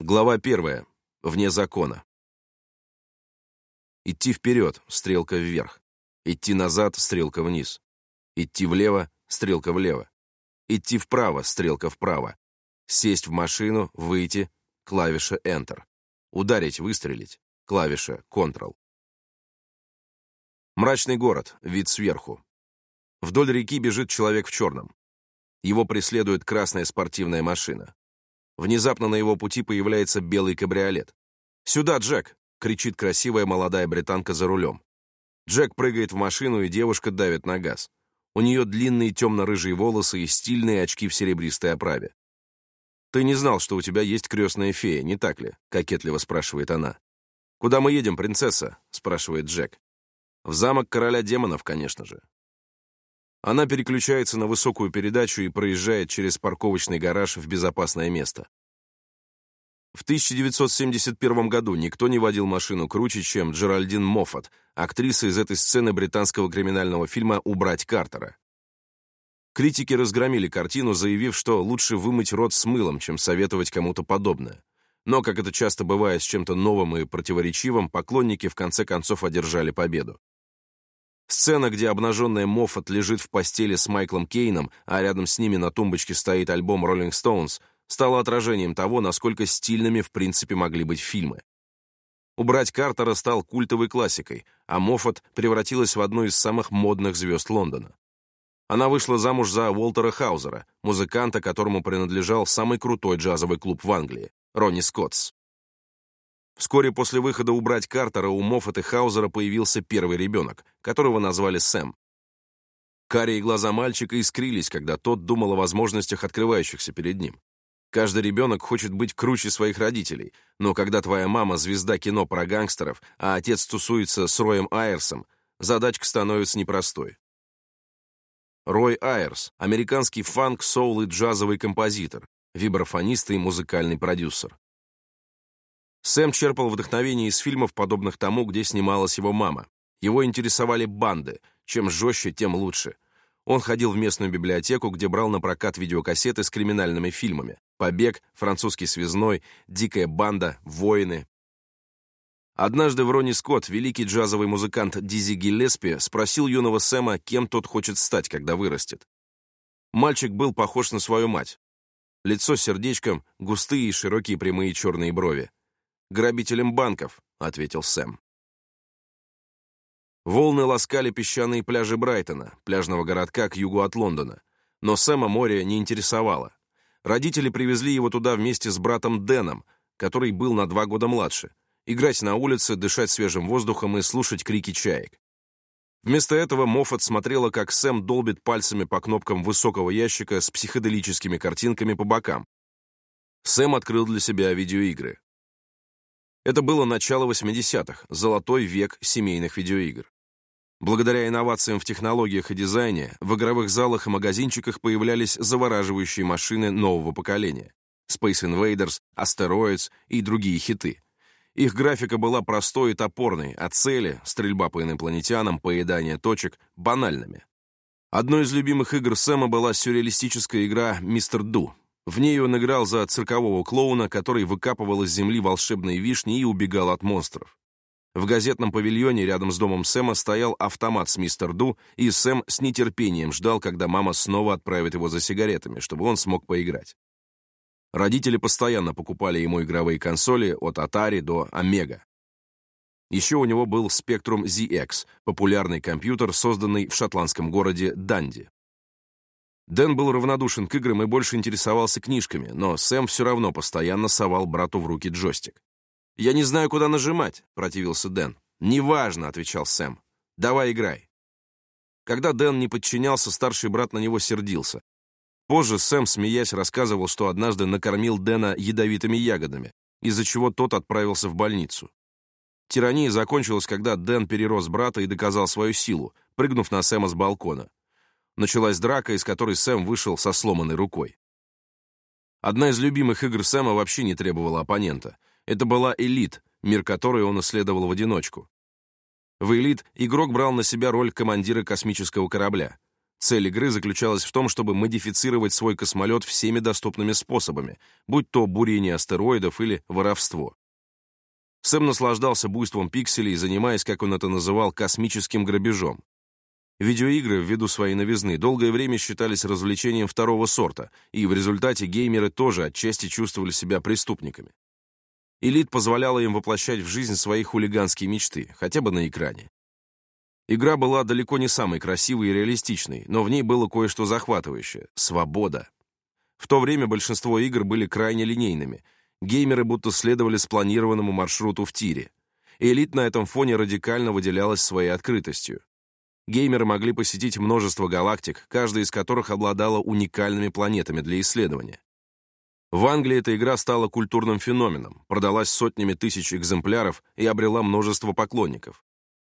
Глава первая. Вне закона. Идти вперед, стрелка вверх. Идти назад, стрелка вниз. Идти влево, стрелка влево. Идти вправо, стрелка вправо. Сесть в машину, выйти, клавиша Enter. Ударить, выстрелить, клавиша Ctrl. Мрачный город, вид сверху. Вдоль реки бежит человек в черном. Его преследует красная спортивная машина. Внезапно на его пути появляется белый кабриолет. «Сюда, Джек!» — кричит красивая молодая британка за рулем. Джек прыгает в машину, и девушка давит на газ. У нее длинные темно-рыжие волосы и стильные очки в серебристой оправе. «Ты не знал, что у тебя есть крестная фея, не так ли?» — кокетливо спрашивает она. «Куда мы едем, принцесса?» — спрашивает Джек. «В замок короля демонов, конечно же. Она переключается на высокую передачу и проезжает через парковочный гараж в безопасное место. В 1971 году никто не водил машину круче, чем Джеральдин Моффат, актриса из этой сцены британского криминального фильма «Убрать Картера». Критики разгромили картину, заявив, что лучше вымыть рот с мылом, чем советовать кому-то подобное. Но, как это часто бывает с чем-то новым и противоречивым, поклонники в конце концов одержали победу. Сцена, где обнаженная Моффат лежит в постели с Майклом Кейном, а рядом с ними на тумбочке стоит альбом Rolling Stones, стала отражением того, насколько стильными в принципе могли быть фильмы. «Убрать Картера» стал культовой классикой, а Моффат превратилась в одну из самых модных звезд Лондона. Она вышла замуж за Уолтера Хаузера, музыканта, которому принадлежал самый крутой джазовый клуб в Англии — Ронни Скоттс. Вскоре после выхода «Убрать Картера» у Моффат и Хаузера появился первый ребенок, которого назвали Сэм. Карие глаза мальчика искрились, когда тот думал о возможностях, открывающихся перед ним. Каждый ребенок хочет быть круче своих родителей, но когда твоя мама — звезда кино про гангстеров, а отец тусуется с Роем Айерсом, задачка становится непростой. Рой Айерс — американский фанк, соул и джазовый композитор, виброфонист и музыкальный продюсер. Сэм черпал вдохновение из фильмов, подобных тому, где снималась его мама. Его интересовали банды. Чем жестче, тем лучше. Он ходил в местную библиотеку, где брал на прокат видеокассеты с криминальными фильмами. «Побег», «Французский связной», «Дикая банда», «Воины». Однажды в Врони Скотт, великий джазовый музыкант Дизи Гиллеспи, спросил юного Сэма, кем тот хочет стать, когда вырастет. Мальчик был похож на свою мать. Лицо с сердечком, густые и широкие прямые черные брови грабителем банков», — ответил Сэм. Волны ласкали песчаные пляжи Брайтона, пляжного городка к югу от Лондона. Но Сэма море не интересовало. Родители привезли его туда вместе с братом Дэном, который был на два года младше, играть на улице, дышать свежим воздухом и слушать крики чаек. Вместо этого Моффат смотрела, как Сэм долбит пальцами по кнопкам высокого ящика с психоделическими картинками по бокам. Сэм открыл для себя видеоигры. Это было начало 80-х, золотой век семейных видеоигр. Благодаря инновациям в технологиях и дизайне, в игровых залах и магазинчиках появлялись завораживающие машины нового поколения. Space Invaders, Asteroids и другие хиты. Их графика была простой и топорной, а цели — стрельба по инопланетянам, поедание точек — банальными. Одной из любимых игр Сэма была сюрреалистическая игра «Мистер Ду», в ней он играл за циркового клоуна, который выкапывал из земли волшебные вишни и убегал от монстров. В газетном павильоне рядом с домом Сэма стоял автомат с мистер Ду, и Сэм с нетерпением ждал, когда мама снова отправит его за сигаретами, чтобы он смог поиграть. Родители постоянно покупали ему игровые консоли от Atari до Омега. Еще у него был Spectrum ZX, популярный компьютер, созданный в шотландском городе Данди. Дэн был равнодушен к играм и больше интересовался книжками, но Сэм все равно постоянно совал брату в руки джойстик. «Я не знаю, куда нажимать», — противился Дэн. «Неважно», — отвечал Сэм. «Давай играй». Когда Дэн не подчинялся, старший брат на него сердился. Позже Сэм, смеясь, рассказывал, что однажды накормил Дэна ядовитыми ягодами, из-за чего тот отправился в больницу. Тирания закончилась, когда Дэн перерос брата и доказал свою силу, прыгнув на Сэма с балкона. Началась драка, из которой Сэм вышел со сломанной рукой. Одна из любимых игр Сэма вообще не требовала оппонента. Это была «Элит», мир которой он исследовал в одиночку. В «Элит» игрок брал на себя роль командира космического корабля. Цель игры заключалась в том, чтобы модифицировать свой космолет всеми доступными способами, будь то бурение астероидов или воровство. Сэм наслаждался буйством пикселей, занимаясь, как он это называл, космическим грабежом. Видеоигры, ввиду своей новизны, долгое время считались развлечением второго сорта, и в результате геймеры тоже отчасти чувствовали себя преступниками. Элит позволяла им воплощать в жизнь свои хулиганские мечты, хотя бы на экране. Игра была далеко не самой красивой и реалистичной, но в ней было кое-что захватывающее — свобода. В то время большинство игр были крайне линейными. Геймеры будто следовали спланированному маршруту в тире. Элит на этом фоне радикально выделялась своей открытостью геймеры могли посетить множество галактик, каждая из которых обладала уникальными планетами для исследования. В Англии эта игра стала культурным феноменом, продалась сотнями тысяч экземпляров и обрела множество поклонников.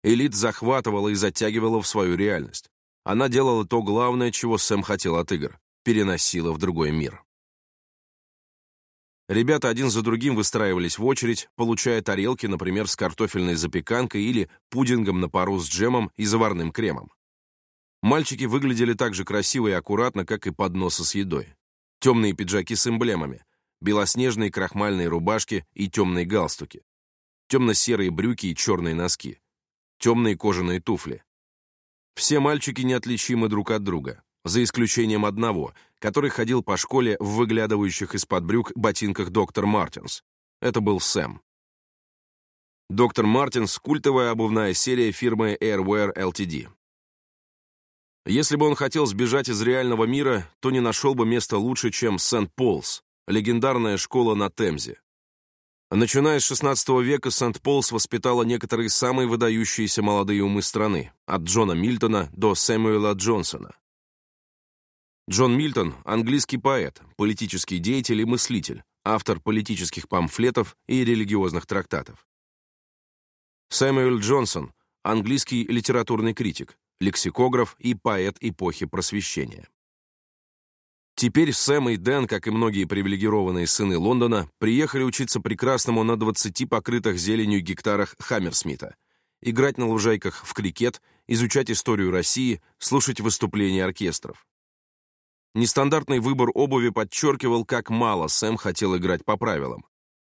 Элит захватывала и затягивала в свою реальность. Она делала то главное, чего Сэм хотел от игр — переносила в другой мир. Ребята один за другим выстраивались в очередь, получая тарелки, например, с картофельной запеканкой или пудингом на пару с джемом и заварным кремом. Мальчики выглядели так же красиво и аккуратно, как и подносы с едой. Темные пиджаки с эмблемами, белоснежные крахмальные рубашки и темные галстуки, темно-серые брюки и черные носки, темные кожаные туфли. Все мальчики неотличимы друг от друга, за исключением одного, который ходил по школе в выглядывающих из-под брюк ботинках доктор Мартинс. Это был Сэм. Доктор Мартинс — культовая обувная серия фирмы Airwear Ltd. Если бы он хотел сбежать из реального мира, то не нашел бы места лучше, чем Сент-Полс, легендарная школа на Темзе. Начиная с XVI века, Сент-Полс воспитала некоторые самые выдающиеся молодые умы страны, от Джона Мильтона до Сэмюэла Джонсона. Джон Мильтон — английский поэт, политический деятель и мыслитель, автор политических памфлетов и религиозных трактатов. Сэмюэл Джонсон — английский литературный критик, лексикограф и поэт эпохи Просвещения. Теперь Сэм и Дэн, как и многие привилегированные сыны Лондона, приехали учиться прекрасному на 20 покрытых зеленью гектарах Хаммерсмита, играть на лужайках в крикет, изучать историю России, слушать выступления оркестров. Нестандартный выбор обуви подчеркивал, как мало Сэм хотел играть по правилам.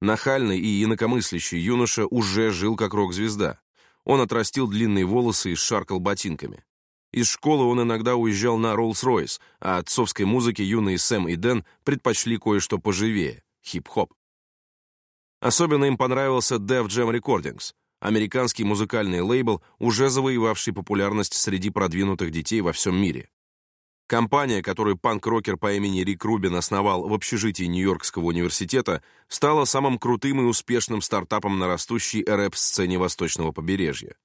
Нахальный и инакомыслящий юноша уже жил как рок-звезда. Он отрастил длинные волосы и шаркал ботинками. Из школы он иногда уезжал на Роллс-Ройс, а отцовской музыке юные Сэм и Дэн предпочли кое-что поживее — хип-хоп. Особенно им понравился Def Jam Recordings, американский музыкальный лейбл, уже завоевавший популярность среди продвинутых детей во всем мире. Компания, которую панк-рокер по имени Рик Рубин основал в общежитии Нью-Йоркского университета, стала самым крутым и успешным стартапом на растущей рэп-сцене Восточного побережья.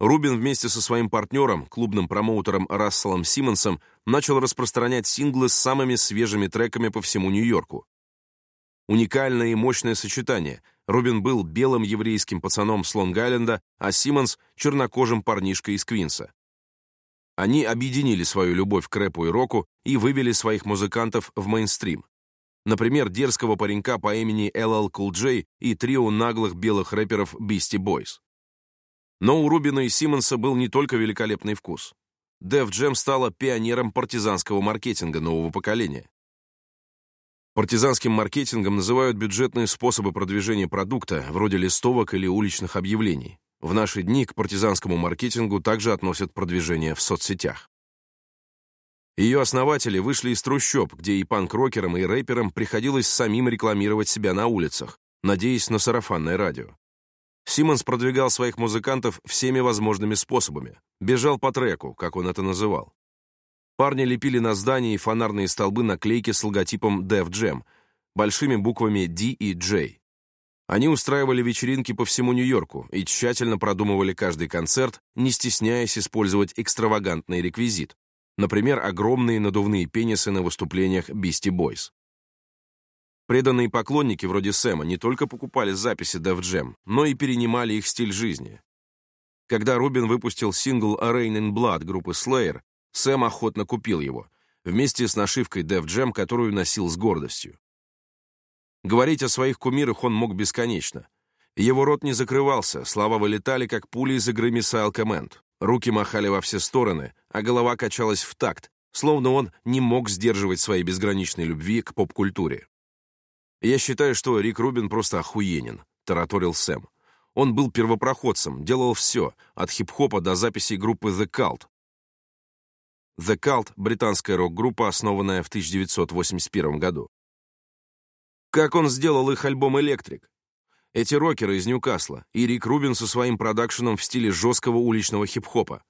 Рубин вместе со своим партнером, клубным промоутером Расселом Симмонсом, начал распространять синглы с самыми свежими треками по всему Нью-Йорку. Уникальное и мощное сочетание. Рубин был белым еврейским пацаном с Лонг-Айленда, а Симмонс — чернокожим парнишкой из Квинса. Они объединили свою любовь к рэпу и року и вывели своих музыкантов в мейнстрим. Например, дерзкого паренька по имени LL Cool J и трио наглых белых рэперов Beastie Boys. Но у Рубина и Симмонса был не только великолепный вкус. Def Jam стала пионером партизанского маркетинга нового поколения. Партизанским маркетингом называют бюджетные способы продвижения продукта, вроде листовок или уличных объявлений. В наши дни к партизанскому маркетингу также относят продвижение в соцсетях. Ее основатели вышли из трущоб, где и панк-рокерам, и рэперам приходилось самим рекламировать себя на улицах, надеясь на сарафанное радио. Симмонс продвигал своих музыкантов всеми возможными способами. Бежал по треку, как он это называл. Парни лепили на здания и фонарные столбы наклейки с логотипом Def Jam, большими буквами D и J. Они устраивали вечеринки по всему Нью-Йорку и тщательно продумывали каждый концерт, не стесняясь использовать экстравагантный реквизит. Например, огромные надувные пенисы на выступлениях Beastie Boys. Преданные поклонники вроде Сэма не только покупали записи Def Jam, но и перенимали их стиль жизни. Когда Рубин выпустил сингл «A Rain in Blood» группы Slayer, Сэм охотно купил его, вместе с нашивкой Def Jam, которую носил с гордостью. Говорить о своих кумирах он мог бесконечно. Его рот не закрывался, слова вылетали, как пули из игры Missile Command. Руки махали во все стороны, а голова качалась в такт, словно он не мог сдерживать своей безграничной любви к поп-культуре. «Я считаю, что Рик Рубин просто охуенен», — тараторил Сэм. «Он был первопроходцем, делал все, от хип-хопа до записей группы The Cult». The Cult — британская рок-группа, основанная в 1981 году. Как он сделал их альбом «Электрик»? Эти рокеры из Ньюкасла и Рик Рубин со своим продакшеном в стиле жесткого уличного хип-хопа.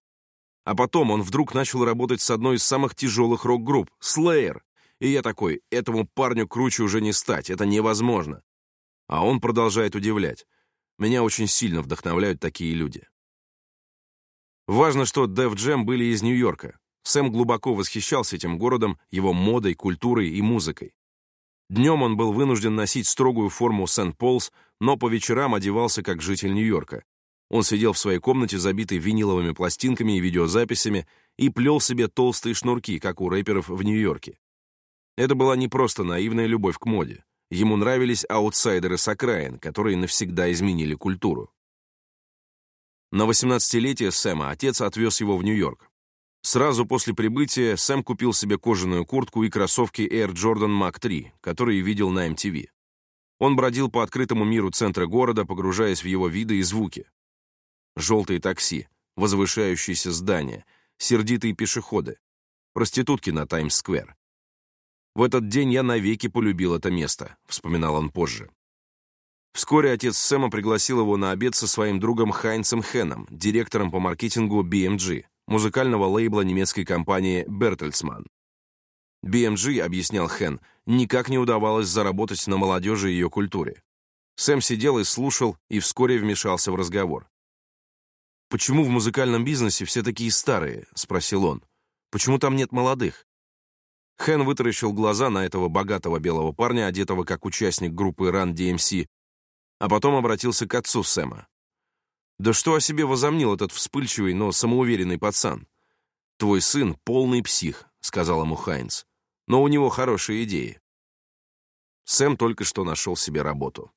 А потом он вдруг начал работать с одной из самых тяжелых рок-групп — Slayer. И я такой, этому парню круче уже не стать, это невозможно. А он продолжает удивлять. Меня очень сильно вдохновляют такие люди. Важно, что Def Jam были из Нью-Йорка. Сэм глубоко восхищался этим городом, его модой, культурой и музыкой. Днем он был вынужден носить строгую форму Сент-Полс, но по вечерам одевался как житель Нью-Йорка. Он сидел в своей комнате, забитой виниловыми пластинками и видеозаписями, и плел себе толстые шнурки, как у рэперов в Нью-Йорке. Это была не просто наивная любовь к моде. Ему нравились аутсайдеры с окраин, которые навсегда изменили культуру. На 18-летие Сэма отец отвез его в Нью-Йорк. Сразу после прибытия Сэм купил себе кожаную куртку и кроссовки Air Jordan Mach 3, которые видел на MTV. Он бродил по открытому миру центра города, погружаясь в его виды и звуки. Желтые такси, возвышающиеся здания, сердитые пешеходы, проститутки на Таймс-сквер. «В этот день я навеки полюбил это место», — вспоминал он позже. Вскоре отец Сэма пригласил его на обед со своим другом Хайнцем Хеном, директором по маркетингу BMG, музыкального лейбла немецкой компании «Бертельсман». BMG, объяснял Хен никак не удавалось заработать на молодежи и ее культуре. Сэм сидел и слушал, и вскоре вмешался в разговор. «Почему в музыкальном бизнесе все такие старые?» — спросил он. «Почему там нет молодых?» Хен вытаращил глаза на этого богатого белого парня, одетого как участник группы Run DMC, а потом обратился к отцу Сэма. Да что о себе возомнил этот вспыльчивый, но самоуверенный пацан? «Твой сын — полный псих», — сказал ему Хайнс. «Но у него хорошие идеи». Сэм только что нашел себе работу.